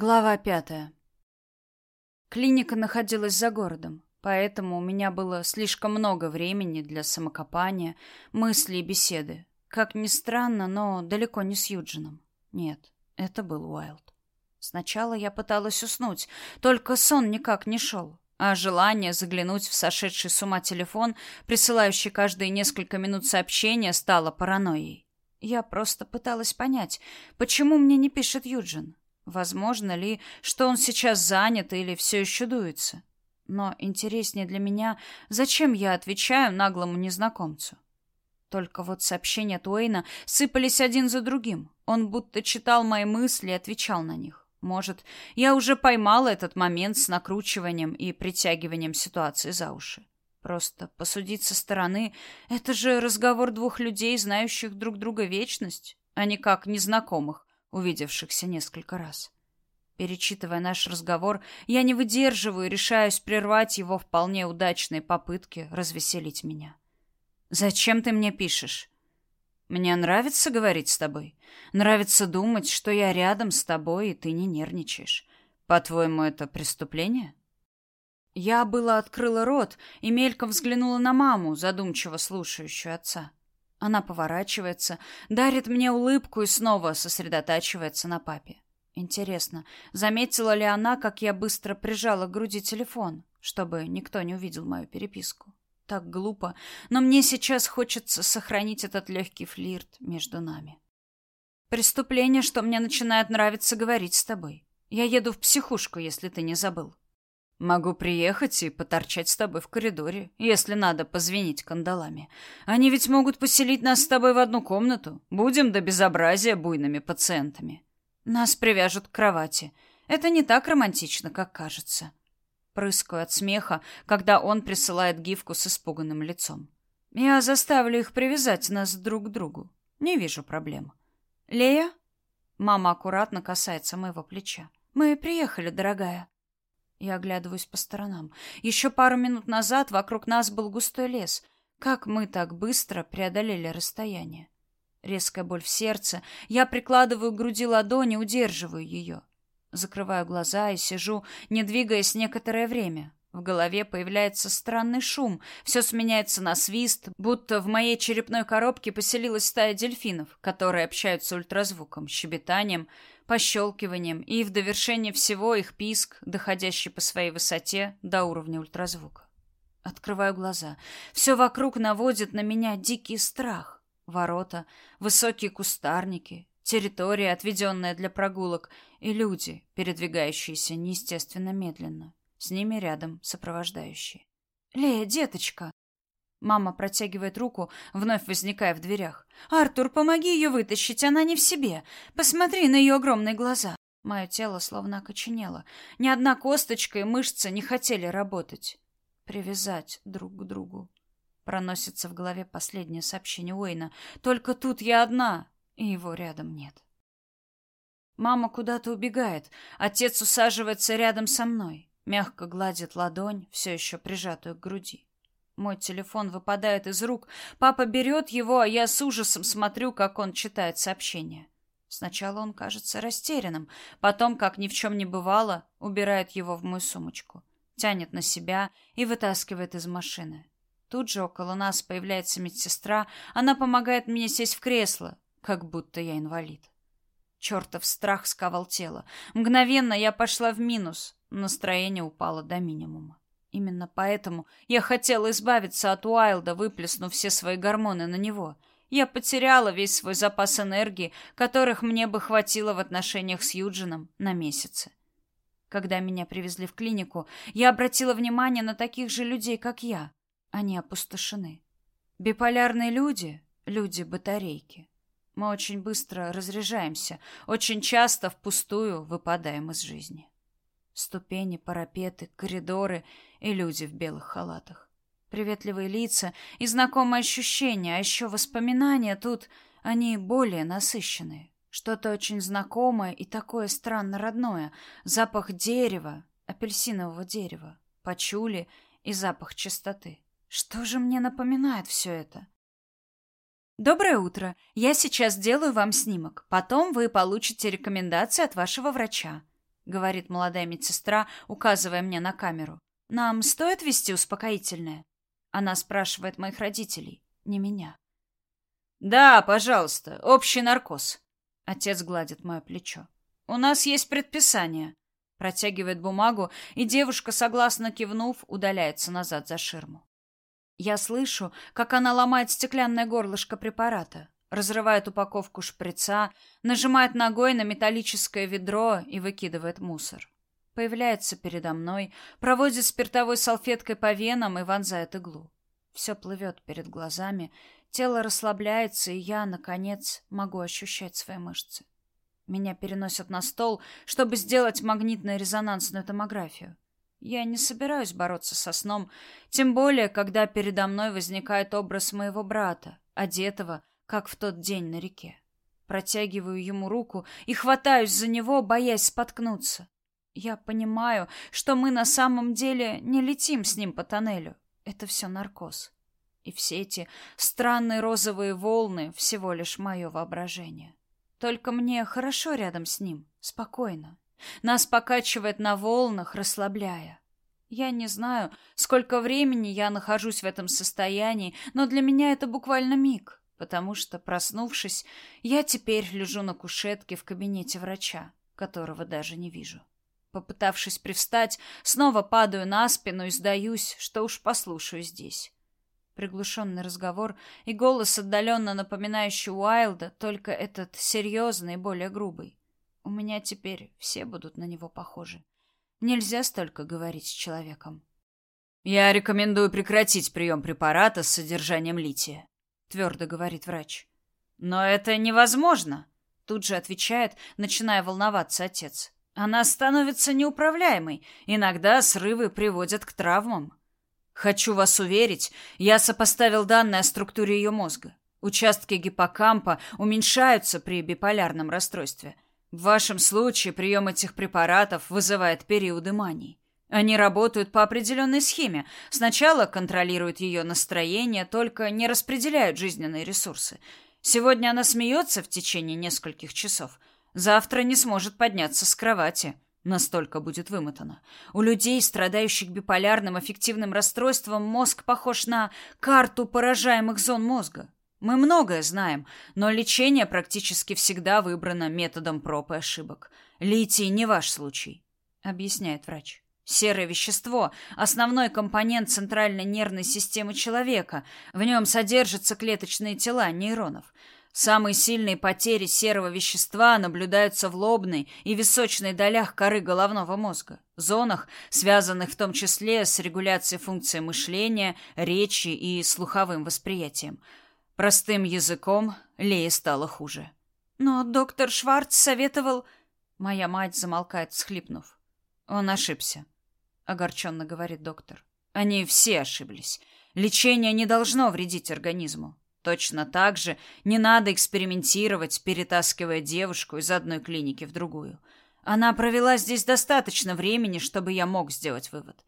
Глава пятая. Клиника находилась за городом, поэтому у меня было слишком много времени для самокопания, мыслей и беседы. Как ни странно, но далеко не с Юджином. Нет, это был Уайлд. Сначала я пыталась уснуть, только сон никак не шел, а желание заглянуть в сошедший с ума телефон, присылающий каждые несколько минут сообщения, стало паранойей. Я просто пыталась понять, почему мне не пишет Юджин. Возможно ли, что он сейчас занят или все еще дуется? Но интереснее для меня, зачем я отвечаю наглому незнакомцу? Только вот сообщения Туэйна сыпались один за другим. Он будто читал мои мысли и отвечал на них. Может, я уже поймала этот момент с накручиванием и притягиванием ситуации за уши. Просто посудить со стороны — это же разговор двух людей, знающих друг друга вечность, а не как незнакомых, увидевшихся несколько раз. Перечитывая наш разговор, я не выдерживаю и решаюсь прервать его вполне удачные попытки развеселить меня. «Зачем ты мне пишешь?» «Мне нравится говорить с тобой. Нравится думать, что я рядом с тобой, и ты не нервничаешь. По-твоему, это преступление?» Я было открыла рот и мельком взглянула на маму, задумчиво слушающую отца. Она поворачивается, дарит мне улыбку и снова сосредотачивается на папе. Интересно, заметила ли она, как я быстро прижала к груди телефон, чтобы никто не увидел мою переписку? Так глупо, но мне сейчас хочется сохранить этот легкий флирт между нами. Преступление, что мне начинает нравиться говорить с тобой. Я еду в психушку, если ты не забыл. Могу приехать и поторчать с тобой в коридоре, если надо позвенить кандалами. Они ведь могут поселить нас с тобой в одну комнату. Будем до безобразия буйными пациентами. Нас привяжут к кровати. Это не так романтично, как кажется. Прыскаю от смеха, когда он присылает гифку с испуганным лицом. Я заставлю их привязать нас друг к другу. Не вижу проблем. Лея? Мама аккуратно касается моего плеча. Мы приехали, дорогая. Я оглядываюсь по сторонам. Еще пару минут назад вокруг нас был густой лес. Как мы так быстро преодолели расстояние? Резкая боль в сердце. Я прикладываю к груди ладони, удерживаю ее. Закрываю глаза и сижу, не двигаясь некоторое время. В голове появляется странный шум. Все сменяется на свист, будто в моей черепной коробке поселилась стая дельфинов, которые общаются ультразвуком, щебетанием, пощелкиванием и в довершение всего их писк, доходящий по своей высоте до уровня ультразвука. Открываю глаза. Все вокруг наводит на меня дикий страх. Ворота, высокие кустарники, территория, отведенная для прогулок, и люди, передвигающиеся неестественно медленно. С ними рядом сопровождающие. «Лея, деточка!» Мама протягивает руку, вновь возникая в дверях. «Артур, помоги ее вытащить, она не в себе. Посмотри на ее огромные глаза». Мое тело словно окоченело. Ни одна косточка и мышца не хотели работать. Привязать друг к другу. Проносится в голове последнее сообщение Уэйна. «Только тут я одна, и его рядом нет». Мама куда-то убегает. Отец усаживается рядом со мной. Мягко гладит ладонь, все еще прижатую к груди. Мой телефон выпадает из рук. Папа берет его, а я с ужасом смотрю, как он читает сообщение. Сначала он кажется растерянным, потом, как ни в чем не бывало, убирает его в мою сумочку, тянет на себя и вытаскивает из машины. Тут же около нас появляется медсестра, она помогает мне сесть в кресло, как будто я инвалид. Чертов страх сковал тело. Мгновенно я пошла в минус, настроение упало до минимума. Именно поэтому я хотела избавиться от Уайлда, выплеснув все свои гормоны на него. Я потеряла весь свой запас энергии, которых мне бы хватило в отношениях с Юджином на месяцы. Когда меня привезли в клинику, я обратила внимание на таких же людей, как я. Они опустошены. Биполярные люди — люди-батарейки. Мы очень быстро разряжаемся, очень часто впустую выпадаем из жизни. Ступени, парапеты, коридоры и люди в белых халатах. Приветливые лица и знакомые ощущения, а еще воспоминания тут, они более насыщенные. Что-то очень знакомое и такое странно родное. Запах дерева, апельсинового дерева, пачули и запах чистоты. Что же мне напоминает все это? Доброе утро. Я сейчас сделаю вам снимок. Потом вы получите рекомендации от вашего врача. Говорит молодая медсестра, указывая мне на камеру. Нам стоит вести успокоительное? Она спрашивает моих родителей, не меня. Да, пожалуйста, общий наркоз. Отец гладит мое плечо. У нас есть предписание. Протягивает бумагу, и девушка, согласно кивнув, удаляется назад за ширму. Я слышу, как она ломает стеклянное горлышко препарата, разрывает упаковку шприца, нажимает ногой на металлическое ведро и выкидывает мусор. Появляется передо мной, проводит спиртовой салфеткой по венам и вонзает иглу. Все плывет перед глазами, тело расслабляется, и я, наконец, могу ощущать свои мышцы. Меня переносят на стол, чтобы сделать магнитно-резонансную томографию. Я не собираюсь бороться со сном, тем более, когда передо мной возникает образ моего брата, одетого как в тот день на реке. Протягиваю ему руку и хватаюсь за него, боясь споткнуться. Я понимаю, что мы на самом деле не летим с ним по тоннелю. Это все наркоз. И все эти странные розовые волны — всего лишь мое воображение. Только мне хорошо рядом с ним, спокойно. Нас покачивает на волнах, расслабляя. Я не знаю, сколько времени я нахожусь в этом состоянии, но для меня это буквально миг потому что, проснувшись, я теперь лежу на кушетке в кабинете врача, которого даже не вижу. Попытавшись привстать, снова падаю на спину и сдаюсь, что уж послушаю здесь. Приглушенный разговор и голос, отдаленно напоминающий Уайлда, только этот серьезный и более грубый. У меня теперь все будут на него похожи. Нельзя столько говорить с человеком. Я рекомендую прекратить прием препарата с содержанием лития твердо говорит врач. Но это невозможно, тут же отвечает, начиная волноваться отец. Она становится неуправляемой. Иногда срывы приводят к травмам. Хочу вас уверить, я сопоставил данные о структуре ее мозга. Участки гиппокампа уменьшаются при биполярном расстройстве. В вашем случае прием этих препаратов вызывает периоды мании. Они работают по определенной схеме. Сначала контролируют ее настроение, только не распределяют жизненные ресурсы. Сегодня она смеется в течение нескольких часов. Завтра не сможет подняться с кровати. Настолько будет вымотана. У людей, страдающих биполярным аффективным расстройством, мозг похож на карту поражаемых зон мозга. Мы многое знаем, но лечение практически всегда выбрано методом проб и ошибок. Литий не ваш случай, объясняет врач. Серое вещество – основной компонент центральной нервной системы человека. В нем содержатся клеточные тела нейронов. Самые сильные потери серого вещества наблюдаются в лобной и височной долях коры головного мозга, зонах, связанных в том числе с регуляцией функции мышления, речи и слуховым восприятием. Простым языком Лее стало хуже. Но доктор Шварц советовал... Моя мать замолкает, всхлипнув. Он ошибся огорченно говорит доктор. Они все ошиблись. Лечение не должно вредить организму. Точно так же не надо экспериментировать, перетаскивая девушку из одной клиники в другую. Она провела здесь достаточно времени, чтобы я мог сделать вывод.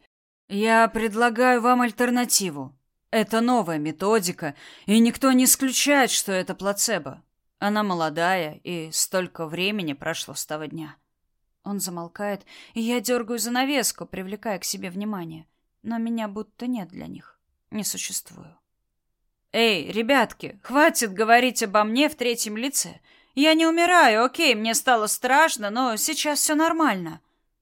Я предлагаю вам альтернативу. Это новая методика, и никто не исключает, что это плацебо. Она молодая, и столько времени прошло с того дня. Он замолкает, и я дергаю занавеску, привлекая к себе внимание. Но меня будто нет для них. Не существую. «Эй, ребятки, хватит говорить обо мне в третьем лице. Я не умираю, окей, мне стало страшно, но сейчас все нормально».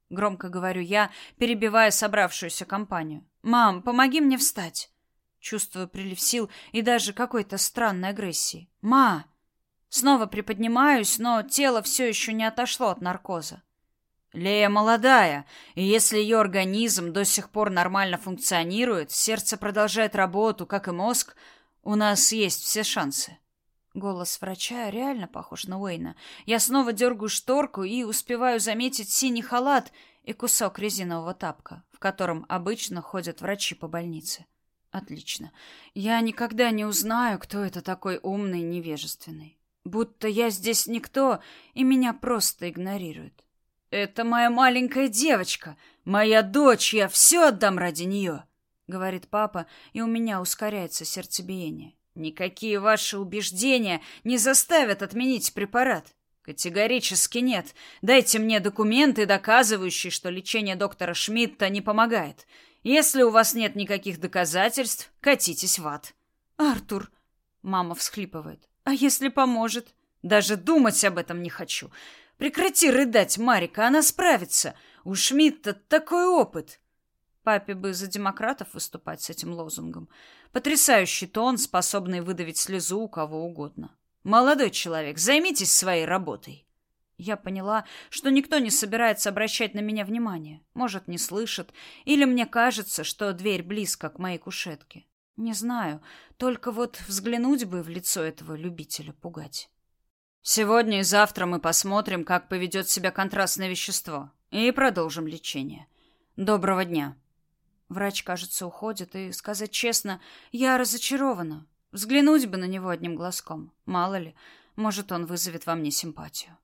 Громко говорю я, перебивая собравшуюся компанию. «Мам, помоги мне встать». Чувствую прилив сил и даже какой-то странной агрессии. «Ма!» Снова приподнимаюсь, но тело все еще не отошло от наркоза. Лея молодая, и если ее организм до сих пор нормально функционирует, сердце продолжает работу, как и мозг, у нас есть все шансы. Голос врача реально похож на Уэйна. Я снова дергаю шторку и успеваю заметить синий халат и кусок резинового тапка, в котором обычно ходят врачи по больнице. Отлично. Я никогда не узнаю, кто это такой умный невежественный. Будто я здесь никто, и меня просто игнорируют. «Это моя маленькая девочка, моя дочь, я все отдам ради нее», — говорит папа, и у меня ускоряется сердцебиение. «Никакие ваши убеждения не заставят отменить препарат. Категорически нет. Дайте мне документы, доказывающие, что лечение доктора Шмидта не помогает. Если у вас нет никаких доказательств, катитесь в ад. Артур, мама всхлипывает. А если поможет? Даже думать об этом не хочу. Прекрати рыдать, Марика, она справится. У Шмидта такой опыт. Папе бы за демократов выступать с этим лозунгом. Потрясающий тон, способный выдавить слезу у кого угодно. Молодой человек, займитесь своей работой. Я поняла, что никто не собирается обращать на меня внимание. Может, не слышит, или мне кажется, что дверь близко к моей кушетке. Не знаю, только вот взглянуть бы в лицо этого любителя пугать. Сегодня и завтра мы посмотрим, как поведет себя контрастное вещество, и продолжим лечение. Доброго дня. Врач, кажется, уходит, и, сказать честно, я разочарована. Взглянуть бы на него одним глазком. Мало ли, может, он вызовет во мне симпатию.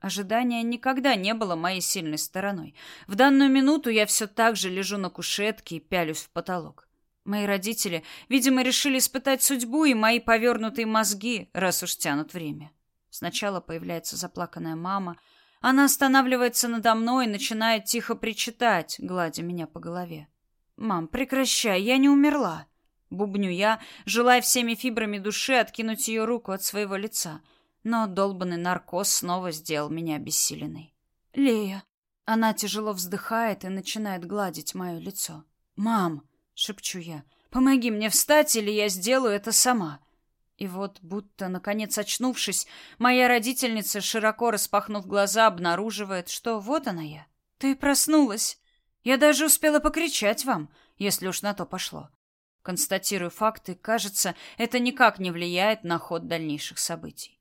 Ожидание никогда не было моей сильной стороной. В данную минуту я все так же лежу на кушетке и пялюсь в потолок. Мои родители, видимо, решили испытать судьбу и мои повернутые мозги, раз уж тянут время. Сначала появляется заплаканная мама. Она останавливается надо мной и начинает тихо причитать, гладя меня по голове. «Мам, прекращай, я не умерла!» Бубню я, желая всеми фибрами души откинуть ее руку от своего лица. Но долбанный наркоз снова сделал меня обессиленной. «Лея!» Она тяжело вздыхает и начинает гладить мое лицо. «Мам!» — шепчу я. «Помоги мне встать, или я сделаю это сама!» И вот, будто, наконец очнувшись, моя родительница, широко распахнув глаза, обнаруживает, что вот она я. «Ты проснулась!» Я даже успела покричать вам, если уж на то пошло. Констатирую факты, кажется, это никак не влияет на ход дальнейших событий.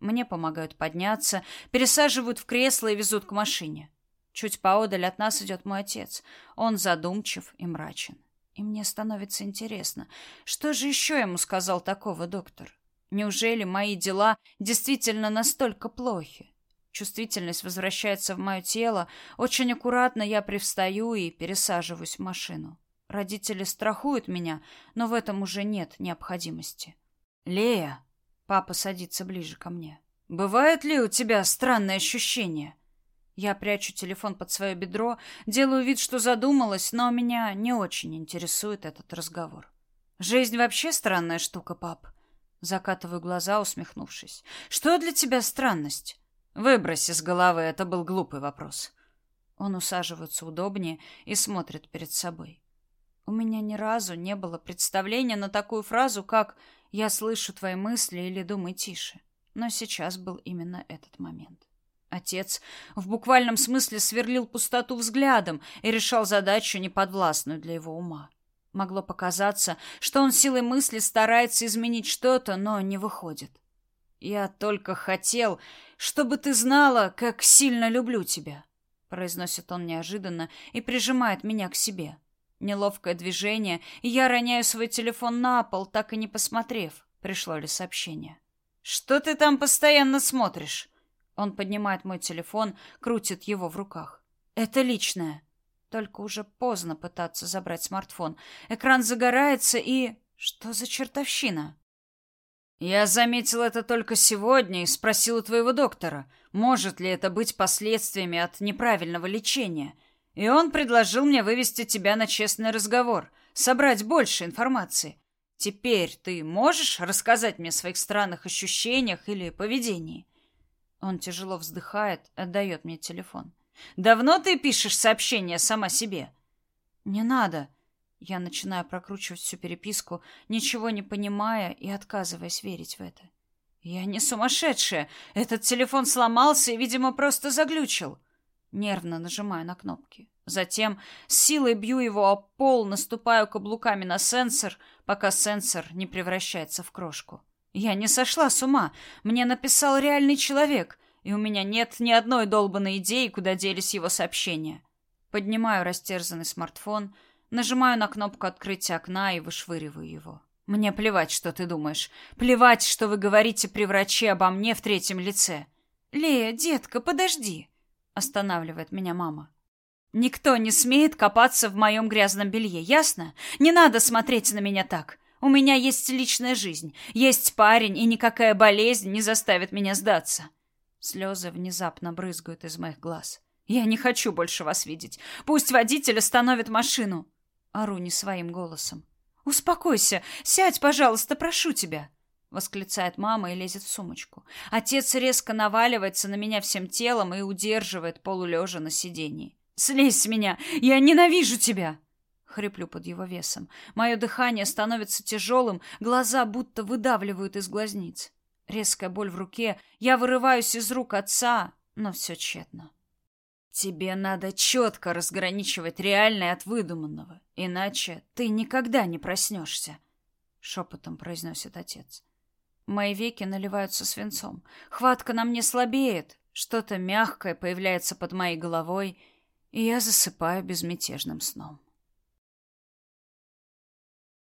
Мне помогают подняться, пересаживают в кресло и везут к машине. Чуть поодаль от нас идет мой отец. Он задумчив и мрачен. И мне становится интересно, что же еще ему сказал такого доктор? Неужели мои дела действительно настолько плохи? Чувствительность возвращается в мое тело. Очень аккуратно я привстаю и пересаживаюсь в машину. Родители страхуют меня, но в этом уже нет необходимости. Лея, папа садится ближе ко мне. Бывает ли у тебя странные ощущения? Я прячу телефон под свое бедро, делаю вид, что задумалась, но меня не очень интересует этот разговор. Жизнь вообще странная штука, пап. Закатываю глаза, усмехнувшись. Что для тебя странность? Выбрось из головы, это был глупый вопрос. Он усаживается удобнее и смотрит перед собой. У меня ни разу не было представления на такую фразу, как «я слышу твои мысли» или «думай тише». Но сейчас был именно этот момент. Отец в буквальном смысле сверлил пустоту взглядом и решал задачу, неподвластную для его ума. Могло показаться, что он силой мысли старается изменить что-то, но не выходит. «Я только хотел, чтобы ты знала, как сильно люблю тебя», — произносит он неожиданно и прижимает меня к себе. Неловкое движение, и я роняю свой телефон на пол, так и не посмотрев, пришло ли сообщение. «Что ты там постоянно смотришь?» Он поднимает мой телефон, крутит его в руках. «Это личное». Только уже поздно пытаться забрать смартфон. Экран загорается и... Что за чертовщина? Я заметил это только сегодня и спросил у твоего доктора, может ли это быть последствиями от неправильного лечения. И он предложил мне вывести тебя на честный разговор, собрать больше информации. Теперь ты можешь рассказать мне о своих странных ощущениях или поведении? Он тяжело вздыхает, отдает мне телефон. Давно ты пишешь сообщения сама себе? Не надо. Я начинаю прокручивать всю переписку, ничего не понимая и отказываясь верить в это. Я не сумасшедшая. Этот телефон сломался и, видимо, просто заглючил. Нервно нажимаю на кнопки. Затем с силой бью его о пол, наступаю каблуками на сенсор, пока сенсор не превращается в крошку. Я не сошла с ума. Мне написал реальный человек, и у меня нет ни одной долбанной идеи, куда делись его сообщения. Поднимаю растерзанный смартфон, нажимаю на кнопку открытия окна и вышвыриваю его. Мне плевать, что ты думаешь. Плевать, что вы говорите при враче обо мне в третьем лице. Лея, детка, подожди. Останавливает меня мама. Никто не смеет копаться в моем грязном белье, ясно? Не надо смотреть на меня так. У меня есть личная жизнь, есть парень, и никакая болезнь не заставит меня сдаться. Слезы внезапно брызгают из моих глаз. Я не хочу больше вас видеть. Пусть водитель остановит машину. Ору не своим голосом. Успокойся, сядь, пожалуйста, прошу тебя восклицает мама и лезет в сумочку. Отец резко наваливается на меня всем телом и удерживает полулежа на сиденье. Слезь с меня, я ненавижу тебя. Хриплю под его весом. Мое дыхание становится тяжелым, глаза будто выдавливают из глазниц. Резкая боль в руке, я вырываюсь из рук отца, но все тщетно. Тебе надо четко разграничивать реальное от выдуманного, иначе ты никогда не проснешься, шепотом произносит отец. Мои веки наливаются свинцом. Хватка на мне слабеет. Что-то мягкое появляется под моей головой, и я засыпаю безмятежным сном.